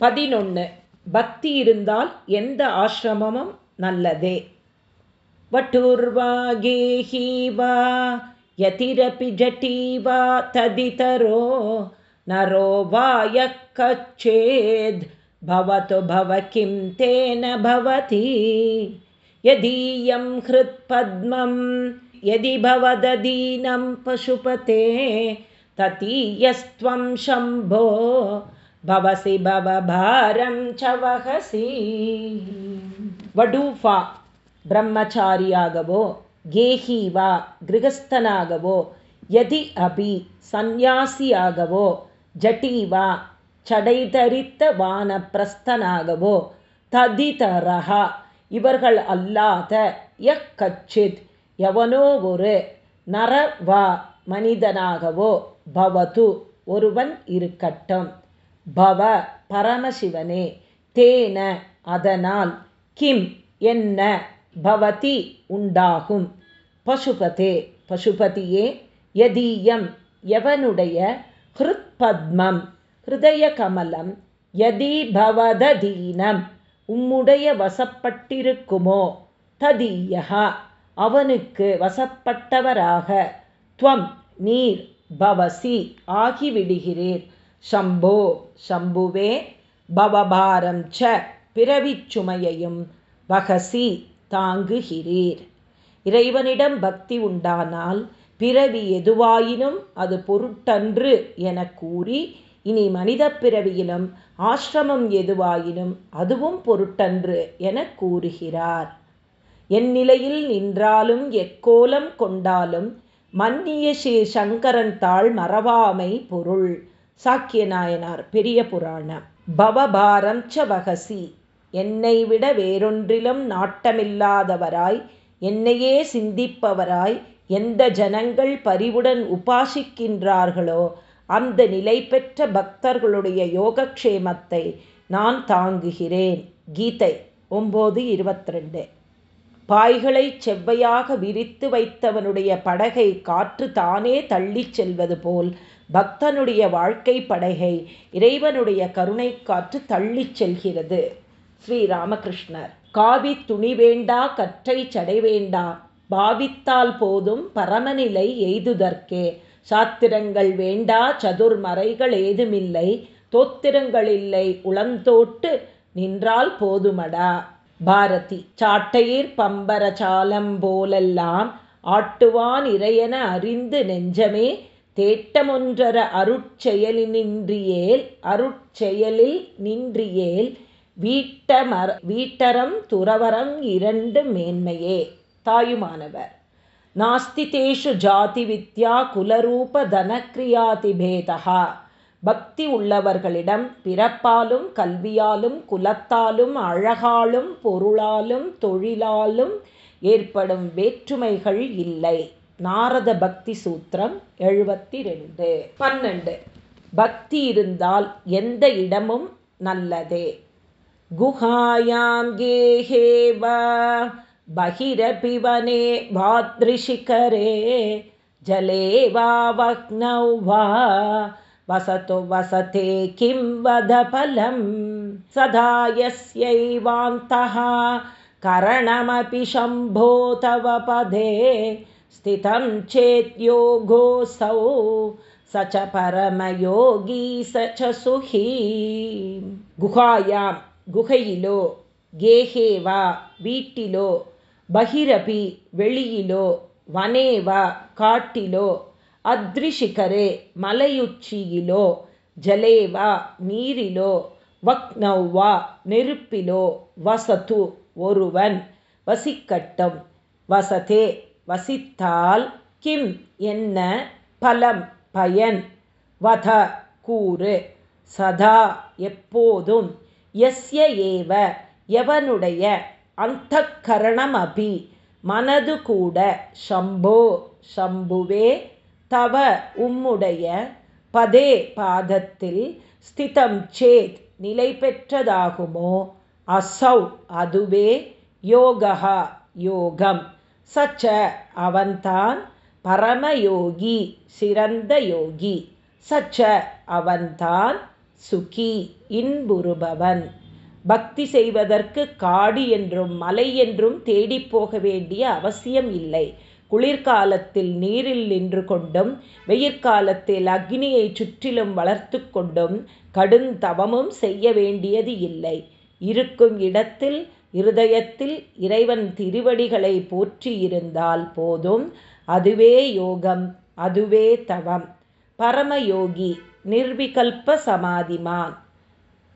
பதினொன்று பக்தி இருந்தால் எந்த ஆசிரமமும் நல்லதே வட்டுர்வாகேஹி வா யதிரபி ஜட்டி வா ததிதரோ நரோ வாய கச்சேத் भवतु भव किं तेन भवति यदीयं हृत्पद्मं यदि भवदधीनं पशुपते ततीयस्त्वं शम्भो பவசி பவபாரம் சவகசி வடூஃபா பிரம்மச்சாரியாகவோ கேஹி வா கிரகஸ்தனாகவோ யதி அபி சந்நியாசியாகவோ ஜட்டீவா சடைதரித்த வானப்பிரஸ்தனாகவோ ததிதரஹா இவர்கள் அல்லாத யக்கச்சித் எவனோ ஒரு நரவா மனிதனாகவோ பவது ஒருவன் இருக்கட்டும். பவ பரமசிவனே தேன அதனால் கிம் என்ன பவதி உண்டாகும்? பசுபதே பசுபதியே யதீயம் எவனுடைய ஹிருத்பத்மம்? ஹிருதய கமலம் யதி பவததீனம் உம்முடைய வசப்பட்டிருக்குமோ? ததீயா அவனுக்கு வசப்பட்டவராக துவம் நீர் பவசி ஆகிவிடுகிறீர். சம்போ சம்புவே பவபாரம் ச பிறவிச்சுமையையும் வகசி தாங்குகிறீர். இறைவனிடம் பக்தி உண்டானால் பிறவி எதுவாயினும் அது பொருட்டன்று என கூறி இனி மனித பிறவியிலும் ஆசிரமம் எதுவாயினும் அதுவும் பொருட்டன்று என கூறுகிறார். என் நிலையில் நின்றாலும் எக்கோலம் கொண்டாலும் மன்னிய ஸ்ரீ சங்கரன் தாள் மறவாமை பொருள். சாக்கிய நாயனார் பெரிய புராணம் பவபாரம் ச வகசி என்னை விட வேறொன்றிலும் நாட்டமில்லாதவராய் என்னையே சிந்திப்பவராய் எந்த ஜனங்கள் பரிவுடன் உபாசிக்கின்றார்களோ அந்த நிலை பெற்ற பக்தர்களுடைய யோகக்ஷேமத்தை நான் தாங்குகிறேன். கீதை ஒம்பது இருபத்தி ரெண்டு பாய்களை செவ்வையாக விரித்து வைத்தவனுடைய படகை காற்று தானே தள்ளிச் செல்வது போல் பக்தனுடைய வாழ்க்கை படகை இறைவனுடைய கருணை காற்று தள்ளிச் செல்கிறது. ஸ்ரீ ராமகிருஷ்ணர் காவி துணி வேண்டா கற்றை சடை வேண்டா பாவித்தால் போதும் பரமநிலை எய்துதற்கே. சாத்திரங்கள் வேண்டா சதுர்மறைகள் ஏதுமில்லை தோத்திரங்களில்லை உளந்தோட்டு நின்றால் போதுமடா. பாரதி சாட்டையீர் பம்பர சாலம் போலெல்லாம் ஆட்டுவான் இறையென அறிந்து நெஞ்சமே தேட்டமொன்றர அருட்செயலினின்றியேல் அருட்செயலில் நின்றியேல் வீட்டமர வீட்டரம் துறவரம் இரண்டு மேன்மையே. தாயுமானவர் நாஸ்தி தேஷு ஜாதி வித்யா குலரூப தனக்கிரியாதிபேதா பக்தி உள்ளவர்களிடம் பிறப்பாலும் கல்வியாலும் குலத்தாலும் அழகாலும் பொருளாலும் தொழிலாலும் ஏற்படும் வேற்றுமைகள் இல்லை. நாரத பக்தி சூத்திரம் எழுபத்தி ரெண்டு பன்னெண்டு பக்தி இருந்தால் எந்த இடமும் நல்லதே குஹாயாம் கேஹேவா बहिरपि वने भादृशिखरे जले वा वह्नौ वा वसतु वसते किं वदफलं सदा यस्यैवान्तः करणमपि शम्भो तव पदे स्थितं चेद्योगोऽसौ स च परमयोगी स च सुखी गुहायां गुहयिलो गेहे वा வீட்டிலோ பகிரபி வெளியிலோ வனேவா காட்டிலோ அத்ரிஷிகரே மலையுச்சியிலோ ஜலேவா நீரிலோ வக்னௌவா நெருப்பிலோ வசத்து ஒருவன் வசிக்கட்டும் வசதே வசித்தால் கிம் என்ன பலம் பயன்? வத கூறு. சதா எப்போதும் எஸ்ய ஏவ எவனுடைய அந்த கரணமபி மனது கூட ஷம்போ ஷம்புவே தவ உம்முடைய பதே பாதத்தில் ஸ்திதம் சேத் நிலை பெற்றதாகுமோ? அசௌ அதுவே யோகா யோகம். சச்ச அவன்தான் பரமயோகி சிறந்த யோகி. சச்ச அவன்தான் சுகி இன்புறுபவன். பக்தி செய்வதற்கு காடு என்றும் மலை என்றும் தேடிப்போக வேண்டிய அவசியம் இல்லை. குளிர்காலத்தில் நீரில் நின்று கொண்டும் வெயிற்காலத்தில் அக்னியை சுற்றிலும் வளர்த்து கொண்டும் கடுந்தவமும் செய்ய வேண்டியது இல்லை. இருக்கும் இடத்தில் இருதயத்தில் இறைவன் திருவடிகளை போற்றியிருந்தால் போதும். அதுவே யோகம் அதுவே தவம். பரமயோகி நிர்விகல்ப சமாதிமான்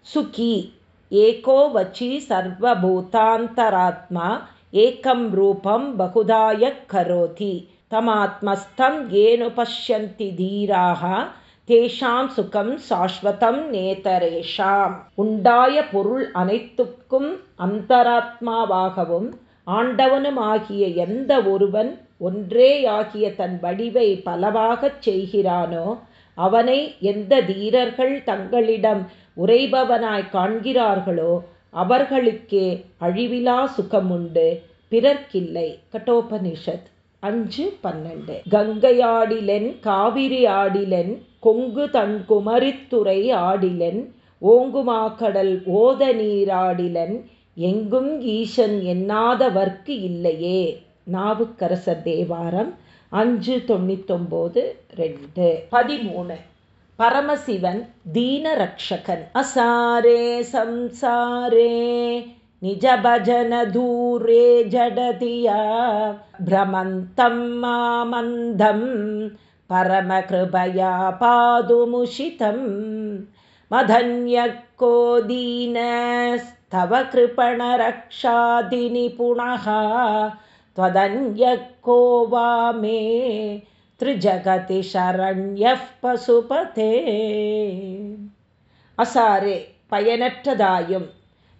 சுகி ஏகோ வச்சி சர்வபூதாந்தராத்மா. ஏக்கம் ரூபம் பகுதாய கரோதி. தமாத்மஸ்தம் ஏனு பஷ்யந்தி தீராக தேஷாம் சுகம் சாஸ்வதம் நேதரேஷாம். உண்டாய பொருள் அனைத்துக்கும் அந்தராத்மாவாகவும் ஆண்டவனுமாகிய எந்த ஒருவன் ஒன்றேயாகிய தன் வடிவை பலவாகச் செய்கிறானோ அவனை எந்த தீரர்கள் தங்களிடம் உரைபவனாய் காண்கிறார்களோ அவர்களுக்கே அழிவிலா சுகமுண்டு பிறர்க்கில்லை. கட்டோபனிஷத். அஞ்சு பன்னெண்டு. கங்கையாடிலன் காவிரி ஆடிலென் கொங்கு தன் குமரித்துறை ஆடிலன் ஓங்குமாக்கடல் ஓத நீராடிலன் எங்கும் ஈசன் எண்ணாதவர்க்கு இல்லையே. நாவுக்கரசர் தேவாரம் அஞ்சு தொண்ணூத்தொம்போது ரெண்டு. பதிமூணு. பரமசிவன் தீனரக்ஷகன் அசாரே சம்சாரே. நிஜபஜன தூரே ஜடதியா பிரமந்தம் மாமந்தம் परमकृपया पादुमुषितं मधन्यः को दीनस्तव कृपणरक्षादिनिपुणः त्वदन्यः को वा मे त्रिजगति शरण्यः பசுபதே அசாரே பயனற்றதாயும்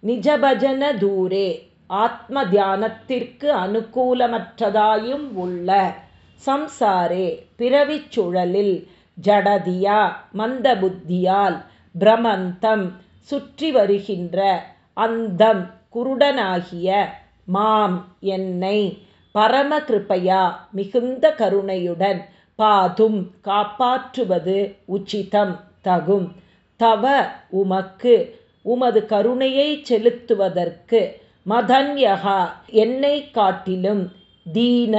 நிஜபஜன தூரே. ஆத்ம தியானத்திற்கு அனுகூலமற்றதாயும் உள்ள சம்சாரே பிறவிச் சுழலில் ஜடதியா மந்த புத்தியால் பிரமந்தம் சுற்றி வருகின்ற அந்தம் குருடனாகிய மாம் என்னை பரமகிருப்பையா மிகுந்த கருணையுடன் பாதும் காப்பாற்றுவது உச்சிதம் தகும். தவ உமக்கு உமது கருணையை செலுத்துவதற்கு மதன்யகா என்னை காட்டிலும் தீன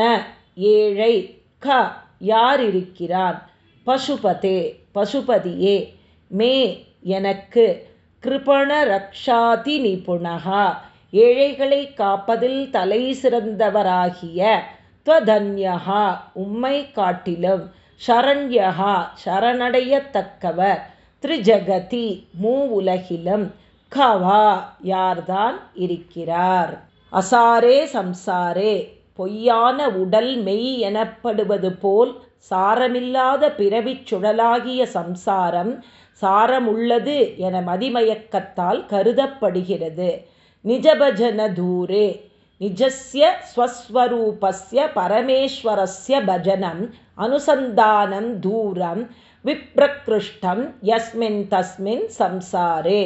ஏழை க யார் இருக்கிறான் பசுபதே பசுபதியே மே எனக்கு கிருபண ரக்ஷாதி நிபுணகா ஏழைகளை காப்பதில் தலை சிறந்தவராகிய துவதன்யகா உம்மை காட்டிலும் ஷரண்யகா சரணடையத்தக்கவர். திரிஜகதி மூ உலகிலும் கவா யார்தான் இருக்கிறார்? அசாரே சம்சாரே பொய்யான உடல் மெய் எனப்படுவது போல் சாரமில்லாத பிறவிச் சுழலாகிய சம்சாரம் சாரமுள்ளது என மதிமயக்கத்தால் கருதப்படுகிறது. நிஜபஜன தூரே நிஜஸ்ய ஸ்வஸ்வரூபஸ்ய பரமேஸ்வரஸ்ய பஜனம் அனுசந்தானம் தூரம் विप्रकृष्टं यस्मिन् तस्मिन् संसारे।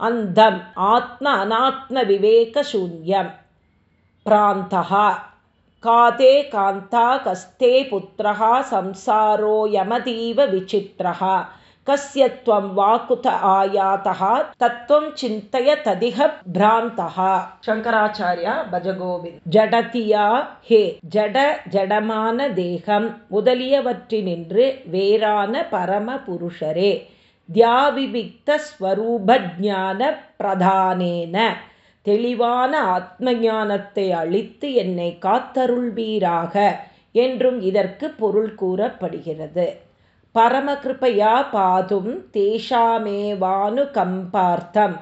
अन्धम् आत्म अनात्मविवेकशून्यं प्रान्तः काते कान्ता कस्ते पुत्रः संसारो यमतीव विचित्रः। கஸ்ய வாக்குத ஆயாத்தா தத்துவம் சிந்தைய ததிக பிராந்தகா சங்கராச்சாரியா பஜகோவிந்த் ஜடதியா ஹே ஜட ஜடமான தேகம் முதலியவற்றினின்று வேறான பரம புருஷரே தியாவிபிக்தஸ்வரூபஜான பிரதானேன தெளிவான ஆத்ம ஞானத்தை அளித்து என்னை காத்தருள்வீராக என்றும் இதற்கு பொருள் கூறப்படுகிறது. பரமகிருப்பையா பாதும் தேஷாமேவானுகம்பார்த்தம்.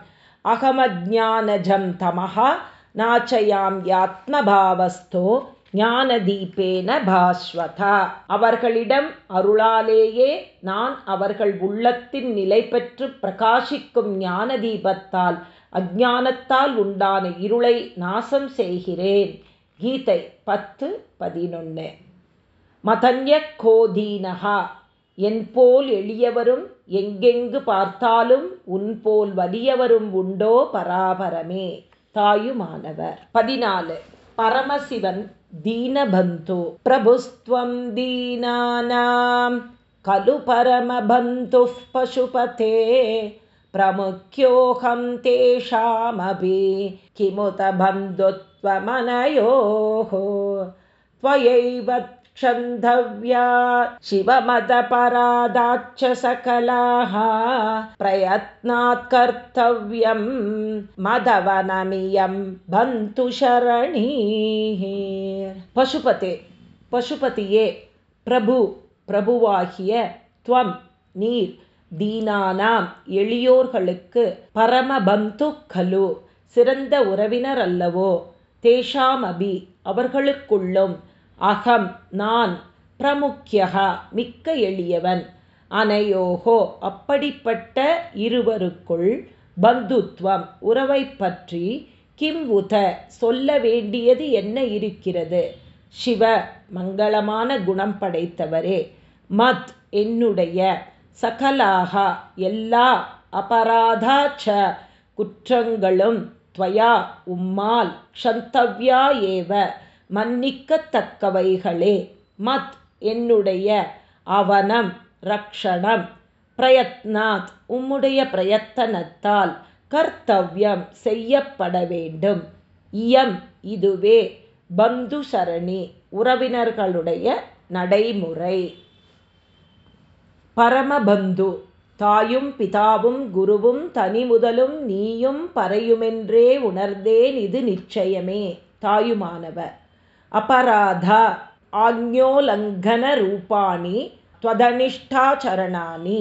அகமஜானஜம் தமஹா நாச்சயாம் யாத்மபாவஸ்தோ ஞானதீபேன பாஸ்வதா அவர்களிடம் அருளாலேயே நான் அவர்கள் உள்ளத்தின் நிலை பெற்று பிரகாசிக்கும் ஞான தீபத்தால் அஜானத்தால் உண்டான இருளை நாசம் செய்கிறேன். கீதை பத்து பதினொன்று மதன்ய கோதீனகா என் போல் எளியவரும் எங்கெங்கு பார்த்தாலும் உன் போல் வலியவரும் உண்டோ பராபரமே தாயுமானவர் பதினாலு பரமசிவன் दीनबन्धो प्रभुस्त्वं दीनानां खलु परमबन्धुः पशुपते प्रमुख्योऽहं तेषामपि किमुत बन्धुत्वमनयोः त्वयैव क्षन्धव्या शिवमदपरादाच्च सकलाः प्रयत्नात् कर्तव्यं मदवनमियं बन्तुशरणीः पशुपते पशुपतिये प्रभु பிரபுவாகிய துவம் நீர் தீனானாம் எளியோர்களுக்கு பரமபந்து கலு சிறந்த உறவினர் அல்லவோ தேஷாம் அபி அவர்களுக்குள்ளும் அகம் நான் பிரமுக்கியகா மிக்க எளியவன். அனையோகோ அப்படிப்பட்ட இருவருக்குள் பந்துத்வம் உறவை பற்றி கிம் உத சொல்ல வேண்டியது என்ன இருக்கிறது? சிவ மங்களமான குணம் படைத்தவரே. மத் என்னுடைய சகலாகா எல்லா அபராதாச்ச குற்றங்களும் துவயா உம்மால் க்ஷந்தவ்யா ஏவ. மன்னிக்கத்தக்கவைகளே. மத் என்னுடைய அவனம் ரக்ஷணம் பிரயத்னாத் உம்முடைய பிரயத்தனத்தால் கர்த்தவ்யம் செய்யப்பட வேண்டும். இயம் இதுவே பந்து சரணி உறவினர்களுடைய நடைமுறை. பரமபந்து தாயும் பிதாவும் குருவும் தனி முதலும் நீயும் பறையுமென்றே உணர்ந்தேன் இது நிச்சயமே. தாயுமானவர். அபராதா ஆக்ஞோலங்கன ரூபாணி त्वदनिष्ठाचरणानि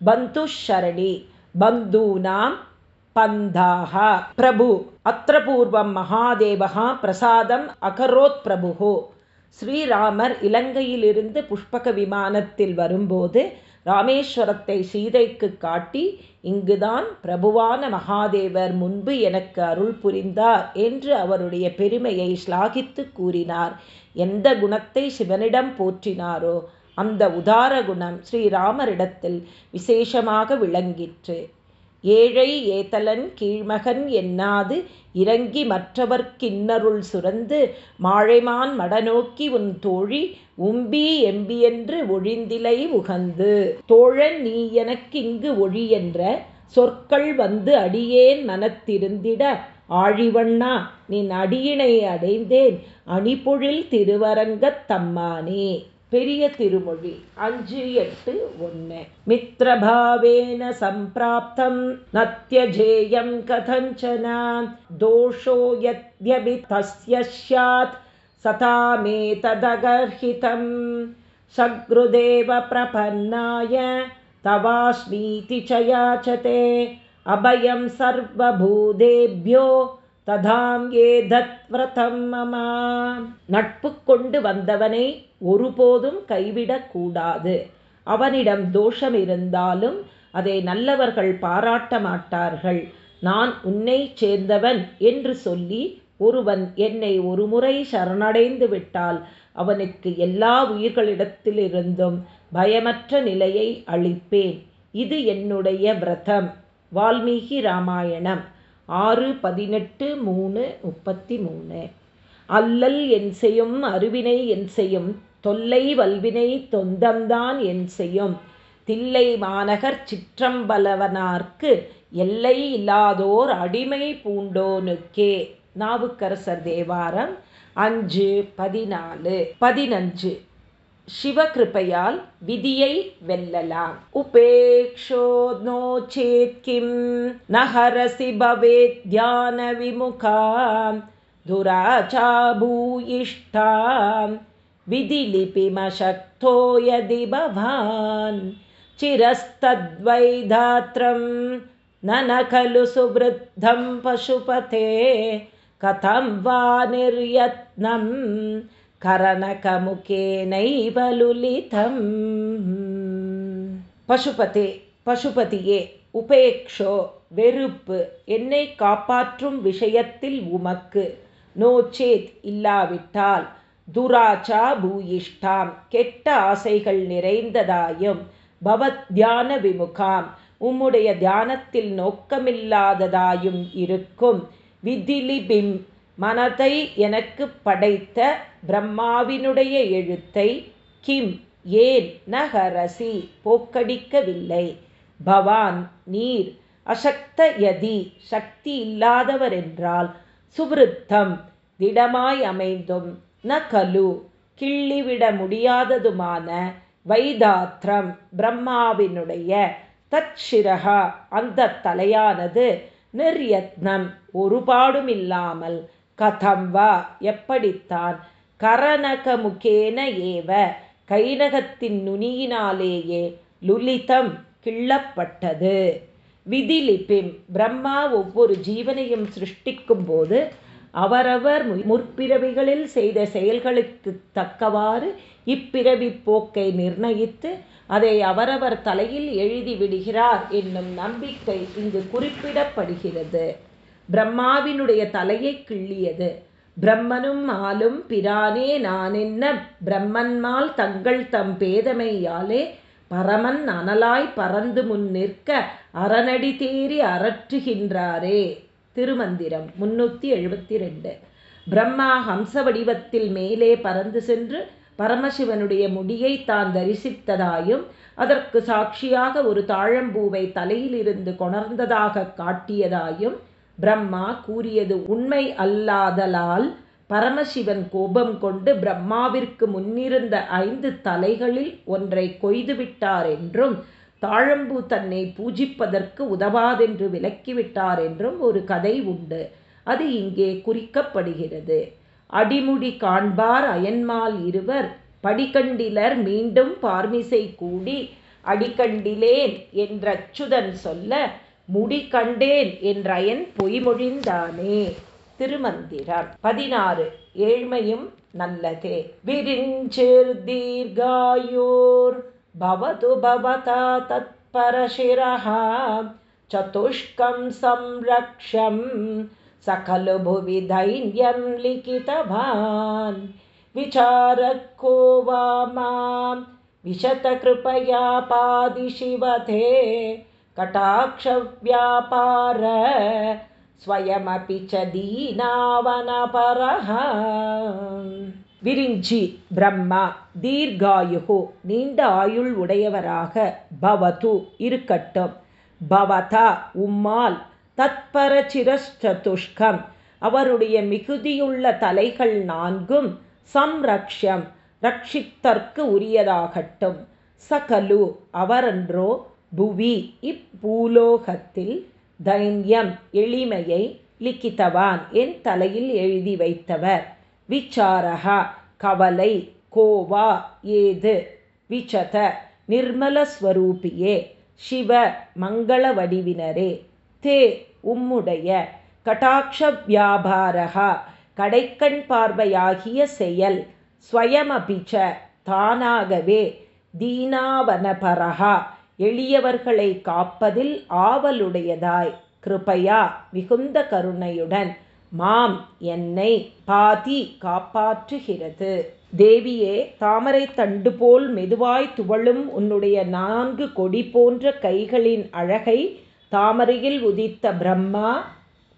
बन्धुशरणि बन्धूनां पन्थाः प्रभु अत्र पूर्वं महादेवः प्रसादम् अकरोत् प्रभुः ஸ்ரீராமர் இலங்கையிலிருந்து புஷ்பக விமானத்தில் வரும்போது ராமேஸ்வரத்தை சீதைக்கு காட்டி இங்குதான் பிரபுவான மகாதேவர் முன்பு எனக்கு அருள் புரிந்தார் என்று அவருடைய பெருமையை ஸ்லாகித்து கூறினார். எந்த குணத்தை சிவனிடம் போற்றினாரோ அந்த உதார குணம் ஸ்ரீராமரிடத்தில் விசேஷமாக விளங்கிற்று. ஏழை ஏத்தலன் கீழ்மகன் என்னாது? இறங்கி மற்றவர்க்கின்னருள் சுரந்து மாழைமான் மடநோக்கி உன் தோழி உம்பி எம்பியென்று ஒழிந்திலை உகந்து. தோழன் நீ எனக்கிங்கு ஒழி என்ற சொற்கள் வந்து அடியேன் மனத்திருந்திட ஆழிவண்ணா நின் அடியினை அடைந்தேன். அணிபொழில் திருவரங்கத் தம்மானே. பெரிய திருமொழி. அஞ்சு எட்டு ஒன்று மித்திரபாவேன சம்பிராப்தம் நத்தியஜேயம் கதஞ்சன தோஷோ யத்யபி तस्य स्यात् सतामेतदगर्हितं ததகர்ஹிதம். சக்ருதேவ பிரபன்னாய தவாஸ்மீதி சயாச்சதே அபயம் சர்வபூதேபியோ ததாங்கே தத்விரதம் மமா. நட்பு கொண்டு வந்தவனை ஒருபோதும் கைவிடக்கூடாது. அவனிடம் தோஷம் இருந்தாலும் அதை நல்லவர்கள் பாராட்ட மாட்டார்கள். நான் உன்னை சேர்ந்தவன் என்று சொல்லி ஒருவன் என்னை ஒருமுறை சரணடைந்து விட்டால் அவனுக்கு எல்லா உயிர்களிடத்திலிருந்தும் பயமற்ற நிலையை அளிப்பேன். இது என்னுடைய விரதம். வால்மீகி ராமாயணம். ஆறு பதினெட்டு மூணு முப்பத்தி மூணு அல்லல் என் செய்யும் அருவினை என் செய்யும் தொல்லை வல்வினை தொந்தம்தான் என் செய்யும். தில்லை மாநகர் சிற்றம்பலவனார்க்கு எல்லை இல்லாதோர் அடிமை பூண்டோனுக்கே. நாவுக்கரசர் தேவாரம் அஞ்சு பதினாலு பதினஞ்சு. शिवकृपयाल् विधियै वेल्ललाम्। उपेक्षो नो चेत् किं? न हरसि भवेत् ध्यानविमुखां दुराचा भूयिष्ठां विधिलिपिमशक्तो यदि भवान्। चिरस्तद्वैधात्रं न न खलु सुवृद्धं पशुपते। कथं वा निर्यत्नम् கரணகமுகேனைவலுலிதம். பசுபதே பசுபதியே உபேக்ஷோ வெறுப்பு என்னை காப்பாற்றும் விஷயத்தில் உமக்கு நோச்சேத் இல்லாவிட்டால் துராச்சா பூயிஷ்டாம். கெட்ட ஆசைகள் நிறைந்ததாயும் பவத் தியான விமுகாம். உம்முடைய தியானத்தில் நோக்கமில்லாததாயும் இருக்கும். விதிலிபிம் மனதை எனக்கு படைத்த பிரம்மாவினுடைய எழுத்தை கிம் ஏன் நகரசி போக்கடிக்கவில்லை? பவான் நீர் அசக்த யதி சக்தி இல்லாதவர் என்றால் சுவிருத்தம் திடமாய் அமைந்தும் ந கலு கிள்ளிவிட முடியாததுமான வைதாத்திரம் பிரம்மாவினுடைய தச்சிரகா அந்த தலையானது நிர்யத்னம் ஒருபாடுமில்லாமல் கதம் வா எப்படித்தான் கரணகமுகேன ஏவ கைரகத்தின் நுனியினாலேயே லுலிதம் கிள்ளப்பட்டது. விதிலிபிம் பிரம்மா ஒவ்வொரு ஜீவனையும் சிருஷ்டிக்கும் போது அவரவர் முற்பிறவிகளில் செய்த செயல்களுக்கு தக்கவாறு இப்பிறவி போக்கை நிர்ணயித்து அதை அவரவர் தலையில் எழுதி விடுகிறார் என்னும் நம்பிக்கை இங்கு குறிப்பிடப்படுகிறது. பிரம்மாவினுடைய தலையை கிள்ளியது. பிரம்மனும் ஆளும் பிரானே நானென்ன? பிரம்மன்மால் தங்கள் தம் பேதமையாலே பரமன் அனலாய் பறந்து முன் நிற்க அறநடி தேறி அரற்றுகின்றாரே திருமந்திரம் முன்னூற்றி எழுபத்தி ரெண்டு பிரம்மா ஹம்ச வடிவத்தில் மேலே பறந்து சென்று பரமசிவனுடைய முடியை தான் தரிசித்ததாயும் அதற்கு சாட்சியாக ஒரு தாழம்பூவை தலையிலிருந்து கொணர்ந்ததாக காட்டியதாயும் பிரம்மா கூறியது உண்மை அல்லாதலால் பரமசிவன் கோபம் கொண்டு பிரம்மாவிற்கு முன்னிருந்த ஐந்து தலைகளில் ஒன்றை கொய்துவிட்டார் என்றும் தாழம்பூ தன்னை பூஜிப்பதற்கு உதவாதென்று விலக்கிவிட்டார் என்றும் ஒரு கதை உண்டு. அது இங்கே குறிக்கப்படுகிறது. அடிமுடி காண்பார் அயன்மால் இருவர் படிக்கண்டிலர் மீண்டும் பார்மிசை கூடி அடிக்கண்டிலேன் என்ற அச்சுதன் சொல்ல முடி கண்டேன் என்றயன் பொய்மொழிந்தானே திருமந்திரம் பதினாறு ஏழ்மையும் நல்லதே விரிஞ்சிர் தீர்காயோர் பவது பவதா तत्परशिरः चतुष्कं संरक्षं सकलु भुवि दैन्यं लिखितवान् विचारको वा मां विशतकृपया पादिशिवते कटाक्षव्यापार स्वयमपि च दीनावनपरः விரிஞ்சி பிரம்மா தீர்காயுகு நீண்ட ஆயுள் உடையவராக பவது இருக்கட்டும் பவதா உம்மால் தத்பர சிரஷ்சதுஷ்கம் அவருடைய மிகுதியுள்ள தலைகள் நான்கும் சம்ரக்ஷம் ரட்சித்தற்கு உரியதாகட்டும் சகலு அவரன்றோ புவி இப்பூலோகத்தில் தைன்யம் எளிமையை லிக்கித்தவான். என் தலையில் எழுதி வைத்தவர். விச்சாரகா கவலை கோவா ஏது? விச்சத நிர்மலஸ்வரூபியே சிவ மங்கள வடிவினரே. தே உம்முடைய கடாட்ச வியாபாரகா கடைக்கண் பார்வையாகிய செயல் ஸ்வயமபிச்ச தானாகவே தீனாவனபரகா. எளியவர்களை காப்பதில் ஆவலுடையதாய். கிருபையா மிகுந்த கருணையுடன் மாம் என்னை பாதி காப்பாற்றுகிறது. தேவியே தாமரை தண்டு போல் மெதுவாய் துவளும் உன்னுடைய நான்கு கொடி போன்ற கைகளின் அழகை தாமரையில் உதித்த பிரம்மா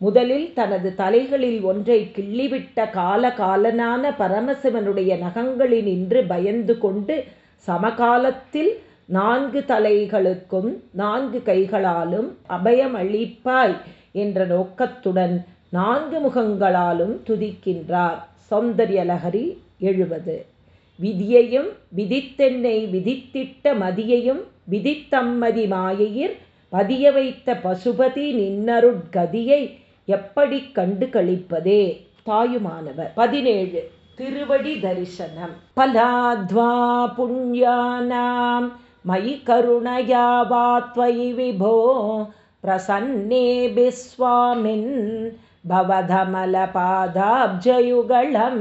முதலில் தனது தலைகளில் ஒன்றை கிள்ளிவிட்ட கால காலனான பரமசிவனுடைய நகங்களினின்று பயந்து கொண்டு சமகாலத்தில் நான்கு தலைகளுக்கும் நான்கு கைகளாலும் அபயமளிப்பாய் என்ற நோக்கத்துடன் நான்கு முகங்களாலும் துதிக்கின்றார். சௌந்தர்யலகரி எழுபது. விதியையும் விதித்தென்னை விதித்திட்ட மதியையும் விதித்தம்மதி மாயையிர் பதிய வைத்த பசுபதி நின்னருட்கதியை எப்படி கண்டு கழிப்பதே தாயுமானவர். பதினேழு. திருவடி தரிசனம். பலாத்வா புண்ணியானாம் மயி கருணயா வாத்வயி விபோ பிரசன்னேபி स्वामिन् भवधमलपादाब्जयुगलं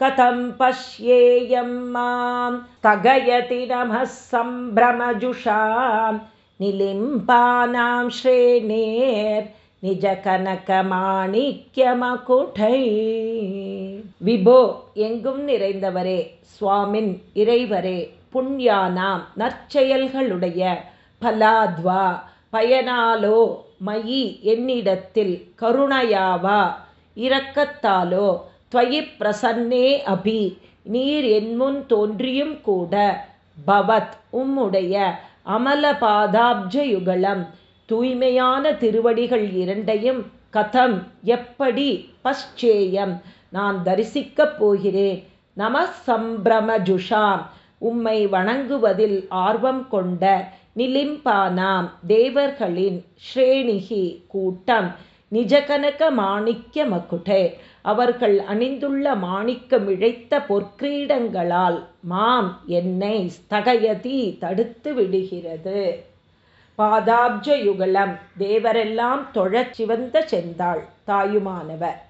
कथं पश्येयं मां स्थगयति नमः सम्भ्रमजुषां निलिम्पानां श्रेणेर् நிஜகனகமாணிக்கமகுடை விபோ எங்கும் நிறைந்தவரே சுவாமின் இறைவரே புண்ணியானாம் நற்செயல்களுடைய பலாத்வா. பயனாலோ மயி என்னிடத்தில் கருணையாவா. இரக்கத்தாலோ துவயி பிரசன்னே அபி. நீர் என்முன் தோன்றியும் கூட பவத் உம்முடைய அமல பாதாப்ஜயுகலம் தூய்மையான திருவடிகள் இரண்டையும் கதம் எப்படி பஷ்சேயம். நான் தரிசிக்கப் போகிறேன். நம சம்பிரமஜுஷாம் உம்மை வணங்குவதில் ஆர்வம் கொண்ட நிலிம்பானாம் தேவர்களின் ஸ்ரேணிகி கூட்டம் நிஜகனக மாணிக்க மகுடே. அவர்கள் அணிந்துள்ள மாணிக்கம் இழைத்த பொற்கிரீடங்களால் மாம் என்னை ஸ்தகயதி தடுத்து விடுகிறது. பாதாப்ஜ யுகலம் தேவரெல்லாம் தொழச் சிவந்த செந்தாள் தாயுமானவர்.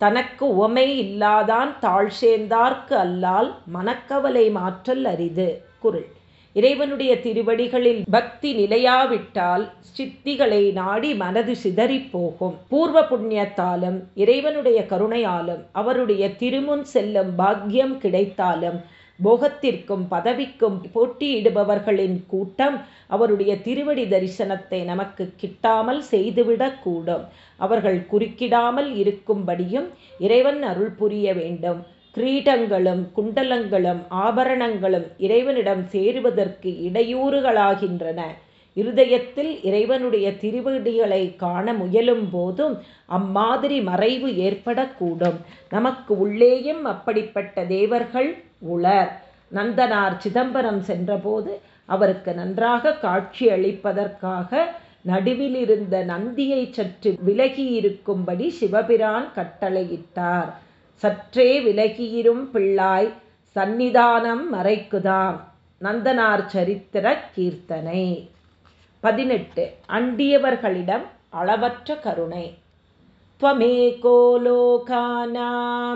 தனக்கு உவமை இல்லாதான் தாழ் சேர்ந்தார்க்கு அல்லால் மனக்கவலை மாற்றல் அரிது. குரல் இறைவனுடைய திருவடிகளில் பக்தி நிலையாவிட்டால் சித்திகளை நாடி மனது சிதறிப்போகும் பூர்வ புண்ணியத்தாலும் இறைவனுடைய கருணையாலும் அவருடைய திருமுன் செல்லும் பாக்கியம் கிடைத்தாலும் போகத்திற்கும் பதவிக்கும் போட்டியிடுபவர்களின் கூட்டம் அவருடைய திருவடி தரிசனத்தை நமக்கு கிட்டாமல் செய்துவிடக்கூடும் அவர்கள் குறுக்கிடாமல் இருக்கும்படியும் இறைவன் அருள் புரிய வேண்டும். கிரீடங்களும் குண்டலங்களும் ஆபரணங்களும் இறைவனிடம் சேருவதற்கு இடையூறுகளாகின்றன. இருதயத்தில் இறைவனுடைய திருவடிகளை காண முயலும் போதும் அம்மாதிரி மறைவு ஏற்படக்கூடும். நமக்கு உள்ளேயும் அப்படிப்பட்ட தேவர்கள் உளர் நந்தனார் சிதம்பரம் சென்றபோது அவருக்கு நன்றாக காட்சி அளிப்பதற்காக நடுவில் இருந்த நந்தியை சற்று விலகியிருக்கும்படி சிவபிரான் கட்டளையிட்டார் சற்றே விலகியிரும் பிள்ளாய் சந்நிதானம் மறைக்குதாம் நந்தனார் சரித்திர கீர்த்தனை பதினெட்டு அண்டியவர்களிடம் அளவற்ற கருணை त्वमेको लोकानां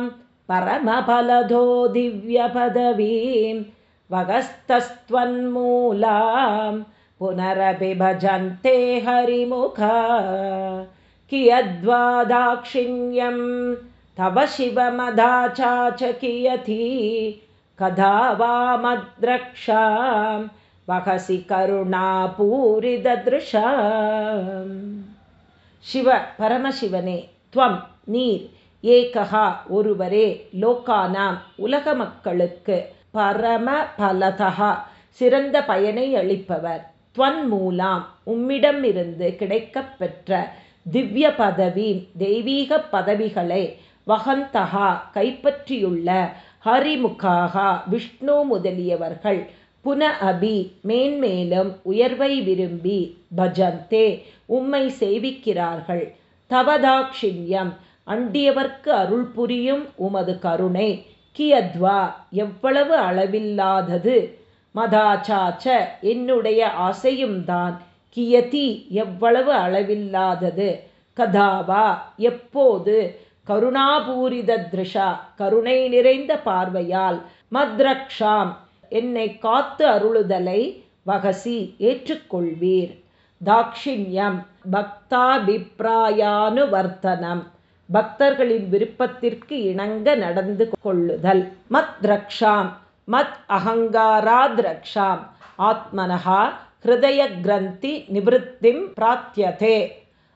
परमफलधो दिव्यपदवीं वगस्तस्त्वन्मूलां पुनरभिभजन्ते भजन्ते कियद्वा दाक्षिण्यं तव शिवमदाचाच कियती? कदा वा मद्रक्षां वहसि करुणापूरिददृशा शिव परमशिवने त्वं नी ஏகஹா ஒருவரே லோக்கானாம் உலக மக்களுக்கு பரம பலதா சிறந்த பயனை அளிப்பவர். துவன் மூலாம் உம்மிடமிருந்து கிடைக்கப்பெற்ற திவ்ய பதவி தெய்வீக பதவிகளை வகந்தகா கைப்பற்றியுள்ள ஹரிமுகாகா விஷ்ணு முதலியவர்கள் புன அபி மேன்மேலும் உயர்வை விரும்பி பஜந்தே உம்மை சேவிக்கிறார்கள். தவதாக்ஷிண்யம் அண்டியவர்க்கு அருள் புரியும் உமது கருணை. கியத்வா எவ்வளவு அளவில்லாதது. மதாச்சாச்ச என்னுடைய ஆசையும் தான். கியதி எவ்வளவு அளவில்லாதது. கதாவா எப்போது? கருணாபூரித திருஷா கருணை நிறைந்த பார்வையால். மத்ரக்ஷாம் என்னை காத்து அருளுதலை வகசி ஏற்றுக்கொள்வீர். தாக்ஷிண்யம் பக்தாபிப்பிராயானுவர்த்தனம் பக்தர்களின் விருப்பத்திற்கு இணங்க நடந்து கொள்ளுதல். மத் ரக்ஷாம் மத் அகங்காராத் ரக்ஷாம். ஆத்மனஹா ஹிருதய கிரந்தி நிவத்திம் பிராத்தியதே.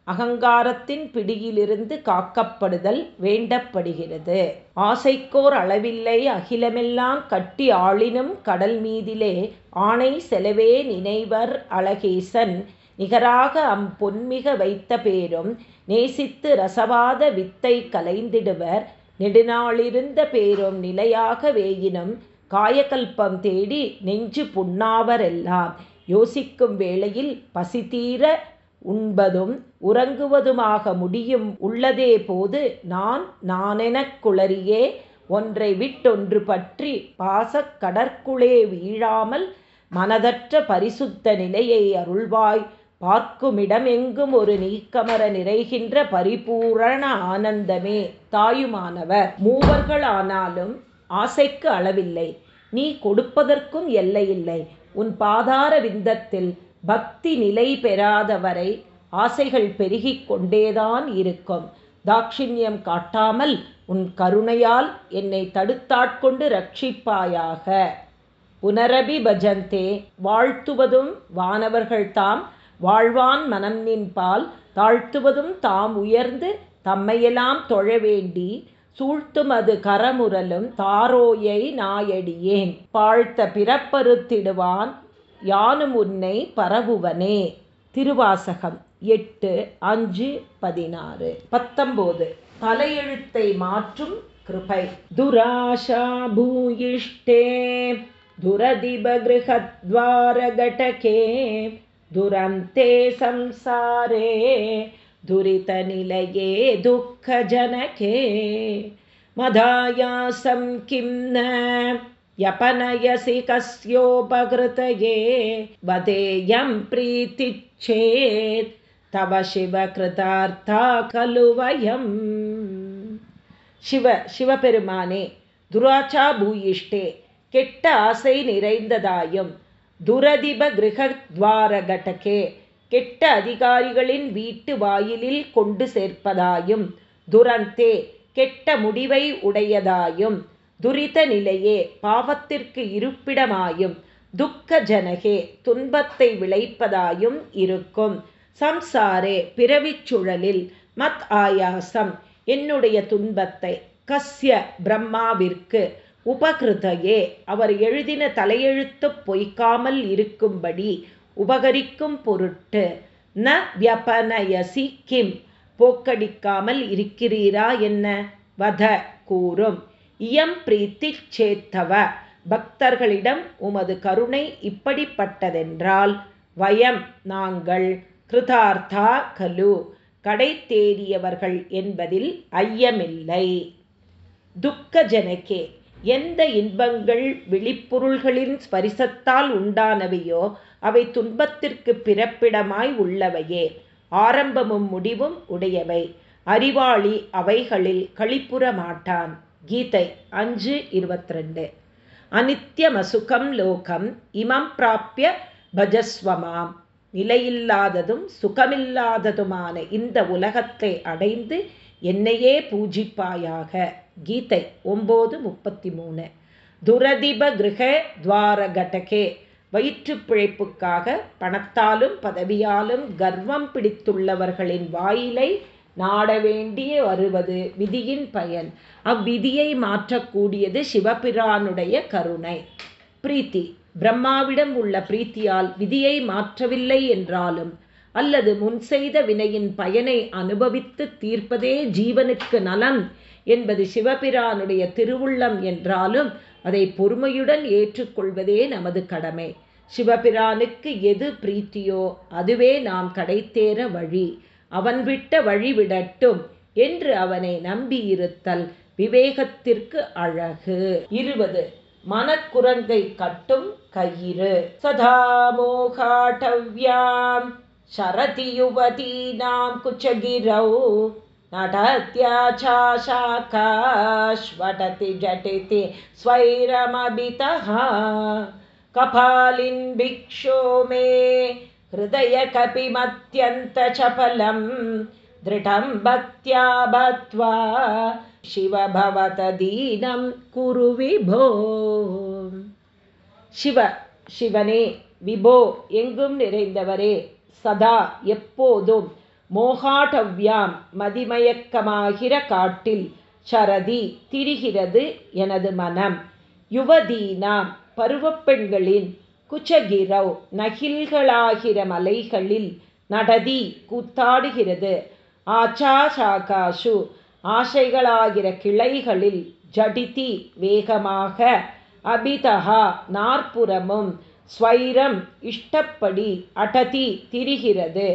அகங்காரத்தின் பிடியிலிருந்து காக்கப்படுதல் வேண்டப்படுகிறது. ஆசைக்கோர் அளவில்லை அகிலமெல்லாம் கட்டி ஆளினும் கடல் மீதிலே ஆணை செலவே நினைவர் அழகேசன். நிகராக அம் பொன்மிக வைத்த பேரும் நேசித்து ரசவாத வித்தை கலைந்திடுவர். நெடுநாளிருந்த பேரும் நிலையாக வேயினும் காயகல்பம் தேடி நெஞ்சு புண்ணாவரெல்லாம். யோசிக்கும் வேளையில் பசிதீர உண்பதும் உறங்குவதுமாக முடியும் உள்ளதே போது நான் நானெனக் குளறியே. ஒன்றை விட்டொன்று பற்றி பாசக் கடற்குளே வீழாமல் மனதற்ற பரிசுத்த நிலையை அருள்வாய். பார்க்குமிடம் எங்கும் ஒரு நீக்கமர நிறைகின்ற பரிபூரண ஆனந்தமே. தாயுமானவர் மூவர்களானாலும் ஆசைக்கு அளவில்லை. நீ கொடுப்பதற்கும் எல்லையில்லை. உன் பாதார விந்தத்தில் பக்தி நிலை பெறாதவரை ஆசைகள் பெருகிக் கொண்டேதான் இருக்கும். தாட்சிணியம் காட்டாமல் உன் கருணையால் என்னை தடுத்தாட்கொண்டு ரட்சிப்பாயாக. புனரபி பஜந்தே வாழ்த்துவதும் வானவர்கள் தாம் வாழ்வான் மனம் நின்பால் தாழ்த்துவதும் தாம் உயர்ந்து தம்மையெல்லாம் தொழ வேண்டி சூழ்த்தும் அது கரமுரலும் தாரோயை நாயடியேன். பாழ்த்த பிறப்பறுத்திடுவான் யானும் உன்னை பரவுவனே. திருவாசகம் எட்டு அஞ்சு பதினாறு. பத்தொம்போது. தலையெழுத்தை மாற்றும் கிருபை. துராஷா பூயிஷ்டே. துரதிபகிருஹத்வாரகடகே दुरन्ते संसारे दुरितनिलये दुःखजनके मदायासं किं न यपनयसि कस्योपकृतये वदेयं प्रीतिच्छेत् तव शिवकृतार्था खलु वयम् शिव शिवपेरुमाने दुराचा भूयिष्टे கெட்ட ஆசை நிறைந்ததாயும் துரதிப கிரகத்வாரகடகே கெட்ட அதிகாரிகளின் வீட்டு வாயிலில் கொண்டு சேர்ப்பதாயும் துரந்தே கெட்ட முடிவை உடையதாயும் துரித நிலையே பாவத்திற்கு இருப்பிடமாயும் துக்க ஜனகே துன்பத்தை விளைப்பதாயும் இருக்கும். சம்சாரே பிறவிச் சுழலில் மத் ஆயாசம் என்னுடைய துன்பத்தை கஸ்ய பிரம்மாவிற்கு உபகிருதையே அவர் எழுதின தலையெழுத்து பொய்க்காமல் இருக்கும்படி உபகரிக்கும் பொருட்டு ந வியபனயசி கிம் போக்கடிக்காமல் இருக்கிறீரா என்ன? வத கூறும். இயம் பிரீத்தி சேத்தவ பக்தர்களிடம் உமது கருணை இப்படிப்பட்டதென்றால் வயம் நாங்கள் கிருதார்த்தா கலு கடை தேறியவர்கள் என்பதில் ஐயமில்லை. துக்க ஜனகே எந்த இன்பங்கள் விழிப்பொருள்களின் ஸ்பரிசத்தால் உண்டானவையோ அவை துன்பத்திற்கு பிறப்பிடமாய் உள்ளவையே. ஆரம்பமும் முடிவும் உடையவை. அறிவாளி அவைகளில் கழிப்புற மாட்டான் கீதை அஞ்சு இருபத்தி ரெண்டு அனித்யமசுகம் லோகம் இமம் பிராப்பிய பஜஸ்வமாம். நிலையில்லாததும் சுகமில்லாததுமான இந்த உலகத்தை அடைந்து என்னையே பூஜிப்பாயாக. கீதை ஒம்பது முப்பத்தி மூணு துரதிப கிரக துவாரகட்டகே வயிற்று பிழைப்புக்காக பணத்தாலும் பதவியாலும் கர்வம் பிடித்துள்ளவர்களின் வாயிலை நாட வேண்டிய வருவது விதியின் பயன். அவ்விதியை மாற்றக்கூடியது சிவபிரானுடைய கருணை. பிரீத்தி பிரம்மாவிடம் உள்ள பிரீத்தியால் விதியை மாற்றவில்லை என்றாலும் அல்லது முன் செய்த வினையின் பயனை அனுபவித்து தீர்ப்பதே ஜீவனுக்கு நலம் என்பது சிவபிரானுடைய திருவுள்ளம் என்றாலும் அதை பொறுமையுடன் ஏற்றுக்கொள்வதே நமது கடமை. சிவபிரானுக்கு எது பிரீத்தியோ அதுவே நாம் கடைத்தேற வழி. அவன் விட்ட வழி விடட்டும் என்று அவனை நம்பியிருத்தல் விவேகத்திற்கு அழகு. இருபது. மனக்குரங்கை கட்டும் கயிறு. சதா மோகாட்டவ்யாம். நாம் குச்சகிரௌ. कुचगिरौ नटत्याचाशाकाश्वटति झटिति स्वैरमभितः कपालिन् भिक्षो मे हृदयकपिमत्यन्तचपलं दृढं भक्त्या भक्त्वा शिव भवतदीनं कुरु विभो शिव शिवने விபோ எங்கும் நிறைந்தவரே சதா எப்போதும் மோகாட்டவ்யாம் மதிமயக்கமாகிற காட்டில் சரதி திரிகிறது எனது மனம். யுவதீனாம் பருவப்பெண்களின் குச்சகிரவ் நகில்களாகிற மலைகளில் நடதி கூத்தாடுகிறது. ஆச்சாசாகாஷு ஆசைகளாகிற கிளைகளில் ஜடிதி வேகமாக அபிதகா நாற்புறமும் ஸ்வைரம் இஷ்டப்படி அடதி திரிகிறது.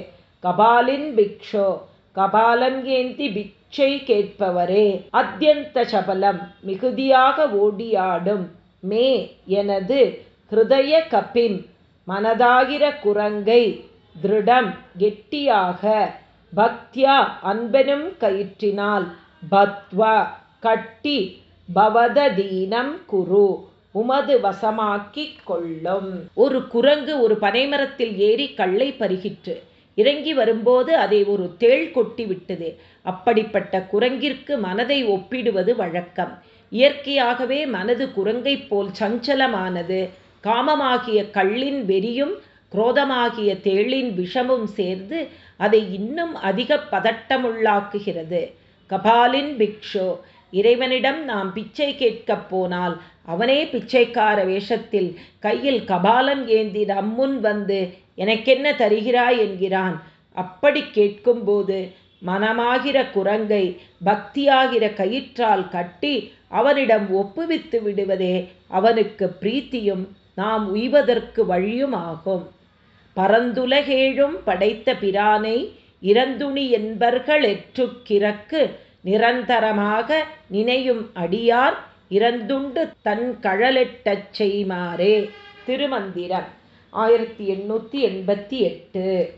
கபாலின் பிக்ஷோ. கபாலம் ஏந்தி பிக்ஷை கேட்பவரே அத்தியந்த சபலம் மிகுதியாக ஓடியாடும். மே எனது ஹிருதய கப்பிம் மனதாகிற குரங்கை திருடம் கெட்டியாக பக்தியா அன்பெனும் கயிற்றினால் பத்வா கட்டி பவததீனம் குரு உமது வசமாக்கிக் கொள்ளும். ஒரு குரங்கு ஒரு பனைமரத்தில் ஏறி கல்லை பருகிற்று. இறங்கி வரும்போது அதை ஒரு தேள் கொட்டி விட்டது. அப்படிப்பட்ட குரங்கிற்கு மனதை ஒப்பிடுவது வழக்கம். இயற்கையாகவே மனது குரங்கை போல் சஞ்சலமானது. காமமாகிய கள்ளின் வெறியும் குரோதமாகிய தேளின் விஷமும் சேர்ந்து அதை இன்னும் அதிக பதட்டமுள்ளாக்குகிறது. கபாலின் பிக்ஷோ இறைவனிடம் நாம் பிச்சை கேட்கப் போனால் அவனே பிச்சைக்கார வேஷத்தில் கையில் கபாலம் ஏந்தி நம்முன் வந்து எனக்கென்ன தருகிறாய் என்கிறான். அப்படி கேட்கும்போது மனமாகிற குரங்கை பக்தியாகிற கயிற்றால் கட்டி அவனிடம் ஒப்புவித்து விடுவதே அவனுக்கு பிரீத்தியும் நாம் உய்வதற்கு வழியுமாகும். பரந்துலகேழும் படைத்த பிரானை இறந்துணி என்பர்களெற்றுக்கிறக்கு நிரந்தரமாக நினையும் அடியார் இறந்துண்டு தன் கழலெட்டச் செய்மாறே. திருமந்திரம். ஆயிரத்தி எண்ணூற்றி எண்பத்தி எட்டு.